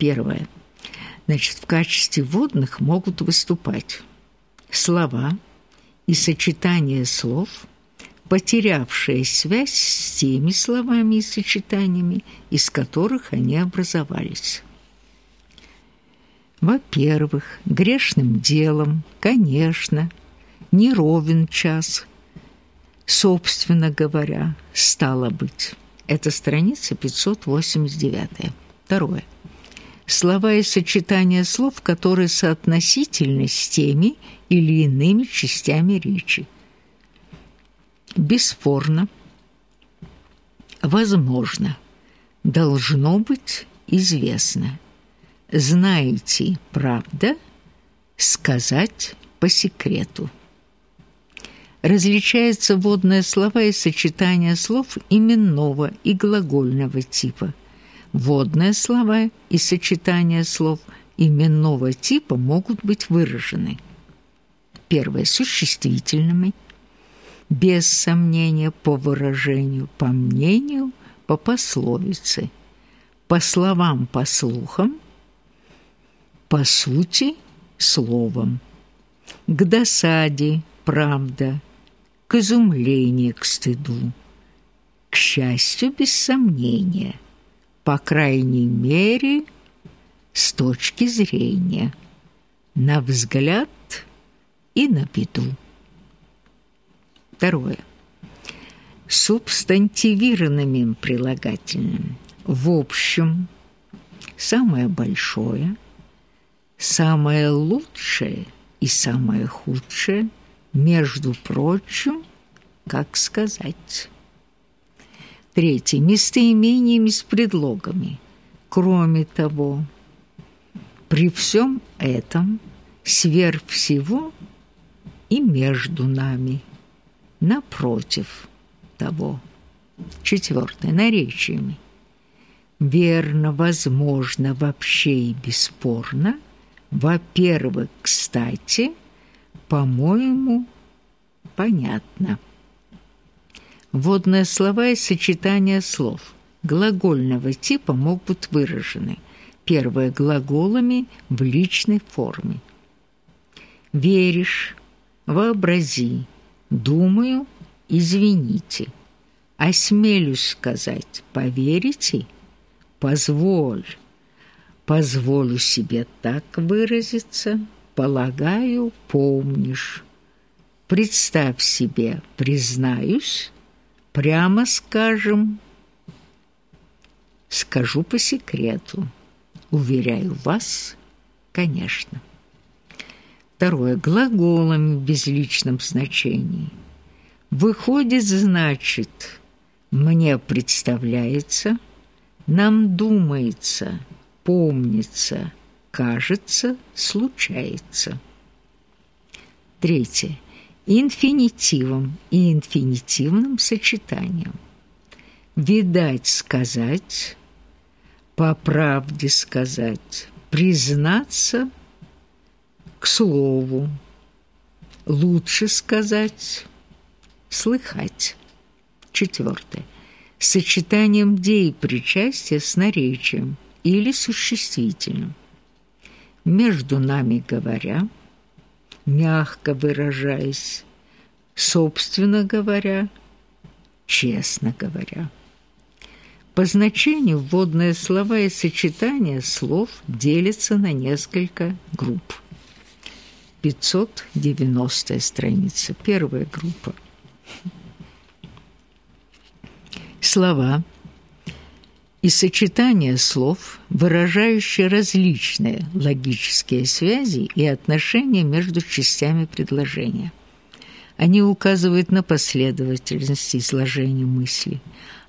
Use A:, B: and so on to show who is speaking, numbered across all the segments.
A: Первое. Значит, в качестве водных могут выступать слова и сочетания слов, потерявшие связь с теми словами и сочетаниями, из которых они образовались. Во-первых, грешным делом, конечно, не ровен час, собственно говоря, стало быть. Это страница 589. Второе. Слова и сочетания слов, которые соотносительны с теми или иными частями речи. Бесспорно, возможно, должно быть известно – знаете, правда, сказать по секрету. Различаются водные слова и сочетания слов именного и глагольного типа. Водные слова и сочетания слов именного типа могут быть выражены. Первое – существительными, без сомнения, по выражению, по мнению, по пословице, по словам, по слухам – по сути, словом. К досаде – правда, к изумлению, к стыду. К счастью, без сомнения, по крайней мере, с точки зрения, на взгляд и на беду. Второе. Субстантивированными прилагательными. В общем, самое большое – самое лучшее и самое худшее, между прочим, как сказать. Третье. Местоимениями с предлогами. Кроме того, при всем этом сверх всего и между нами, напротив того. Четвертое. Наречиями. Верно, возможно, вообще и бесспорно – во-первых, кстати, по-моему, понятно. Водные слова и сочетания слов глагольного типа могут выражены. Первое – глаголами в личной форме. Веришь, вообрази, думаю, извините. Осмелюсь сказать, поверите, позволь, позволю себе так выразиться, полагаю, помнишь. Представь себе, признаюсь, прямо скажем, скажу по секрету, уверяю вас, конечно. Второе. Глаголами в безличном значении. Выходит, значит, мне представляется, нам думается – помнится, кажется, случается. Третье. Инфинитивом и инфинитивным сочетанием. Видать сказать, по правде сказать, признаться к слову, лучше сказать, слыхать. Четвертое. Сочетанием деепричастия с наречием – или существительным. Между нами говоря, мягко выражаясь, собственно говоря, честно говоря. По значению вводные слова и сочетания слов делятся на несколько групп. 590 страница, первая группа. Слова – и сочетание слов, выражающие различные логические связи и отношения между частями предложения. Они указывают на последовательность изложения мысли,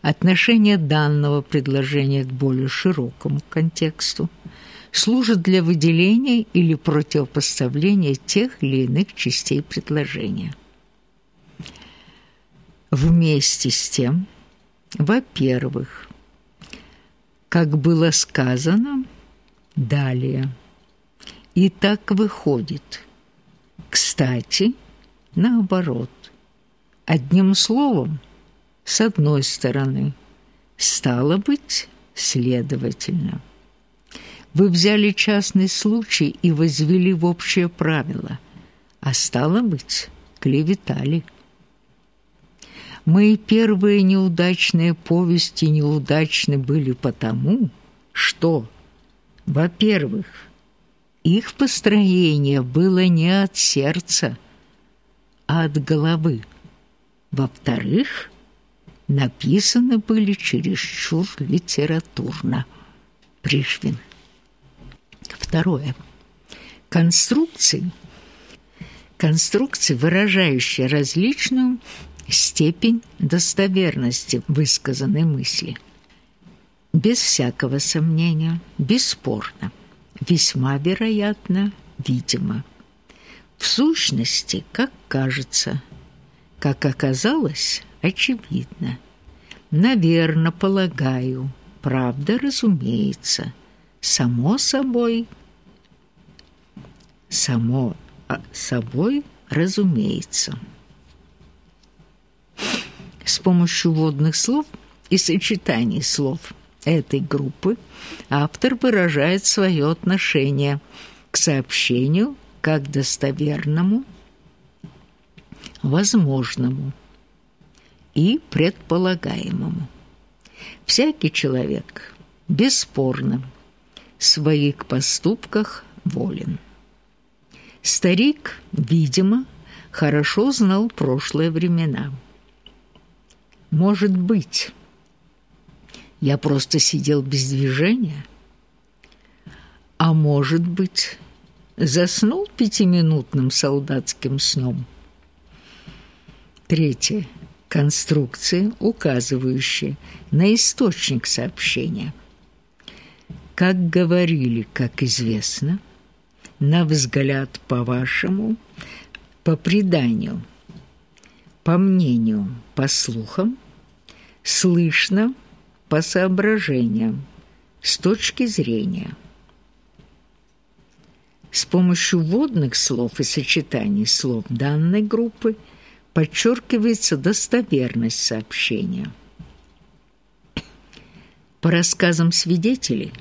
A: отношение данного предложения к более широкому контексту, служат для выделения или противопоставления тех или иных частей предложения. Вместе с тем, во-первых, как было сказано далее. И так выходит. Кстати, наоборот. Одним словом, с одной стороны, стало быть, следовательно. Вы взяли частный случай и возвели в общее правило, а стало быть, клеветали. Мои первые неудачные повести неудачны были потому, что, во-первых, их построение было не от сердца, а от головы. Во-вторых, написаны были чересчур литературно. Пришвин. Второе. Конструкции. Конструкции, выражающие различную степень достоверности высказанной мысли. Без всякого сомнения, бесспорно, весьма вероятно, видимо. В сущности, как кажется, как оказалось, очевидно. Наверно, полагаю, правда, разумеется, само собой, само а, собой, разумеется. С помощью водных слов и сочетаний слов этой группы автор выражает свое отношение к сообщению как достоверному, возможному и предполагаемому. Всякий человек, бесспорно, в своих поступках волен. Старик, видимо, хорошо знал прошлые времена – может быть, я просто сидел без движения? А может быть, заснул пятиминутным солдатским сном? Третье. Конструкции, указывающие на источник сообщения. Как говорили, как известно, на взгляд по-вашему, по преданию, по мнению, по слухам, слышно по соображениям, с точки зрения. С помощью вводных слов и сочетаний слов данной группы подчеркивается достоверность сообщения. По рассказам свидетелей,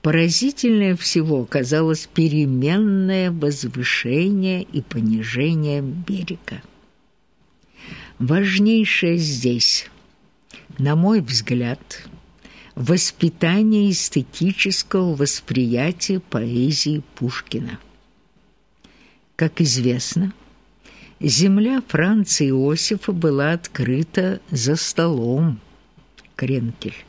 A: поразительнее всего оказалось переменное возвышение и понижение берега. Важнейшее здесь – на мой взгляд, воспитание эстетического восприятия поэзии Пушкина. Как известно, земля Франца Иосифа была открыта за столом, Кренкель.